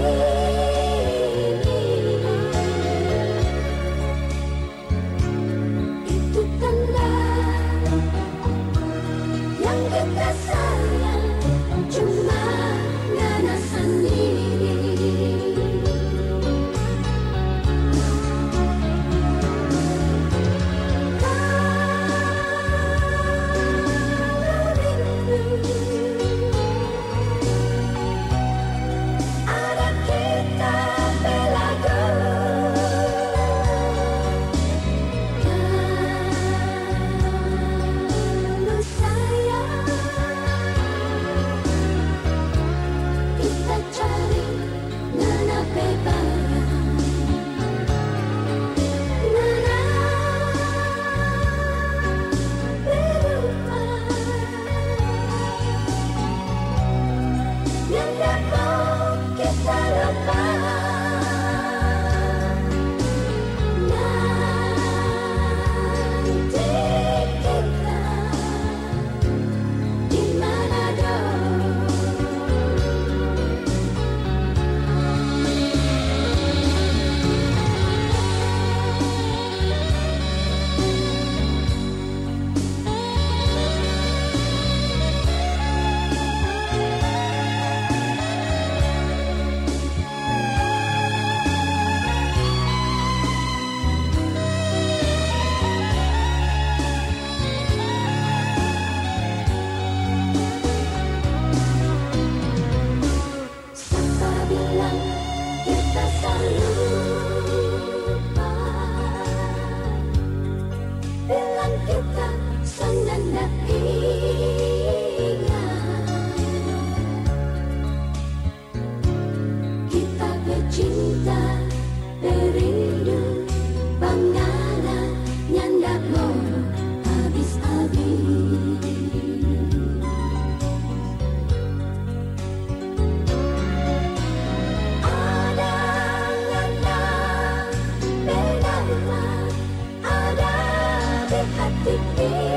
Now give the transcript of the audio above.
Lord. Bedanya